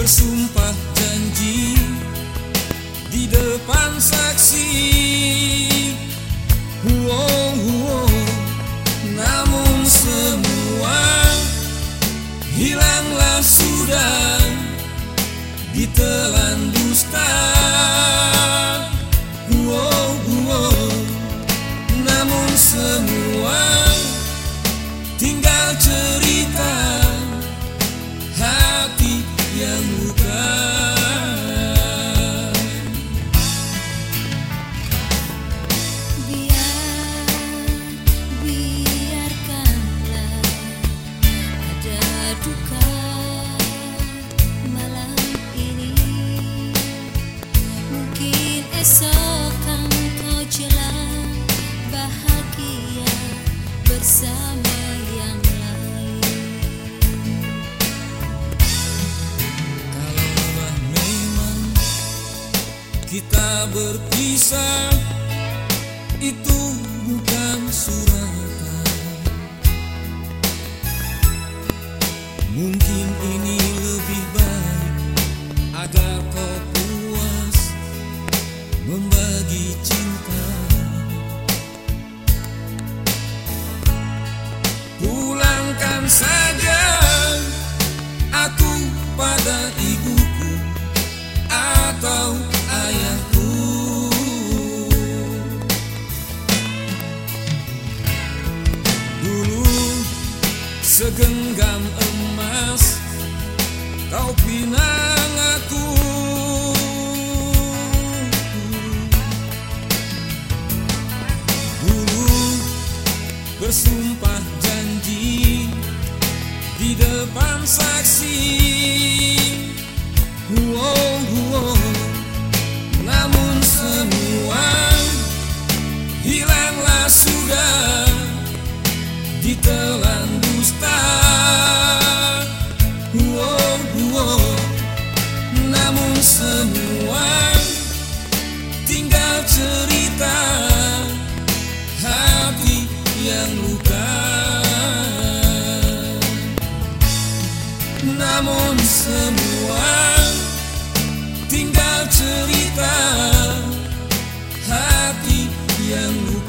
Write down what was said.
bersumpah janji di depan saksi wow, wow. Namun semua hilanglah sudah ditelan dusta. Namun semua tinggal cerita Mungkin esok kau jalan bahagia bersama yang lain. Kalaulah memang kita berpisah Itu bukan suratan Cinta. Pulangkan saja Aku pada ibuku atau ayahku. Dulu segenggam emas Kau pinang bersumpah janji di depan saksi Namun semua. Tinggal cerita hati yang luka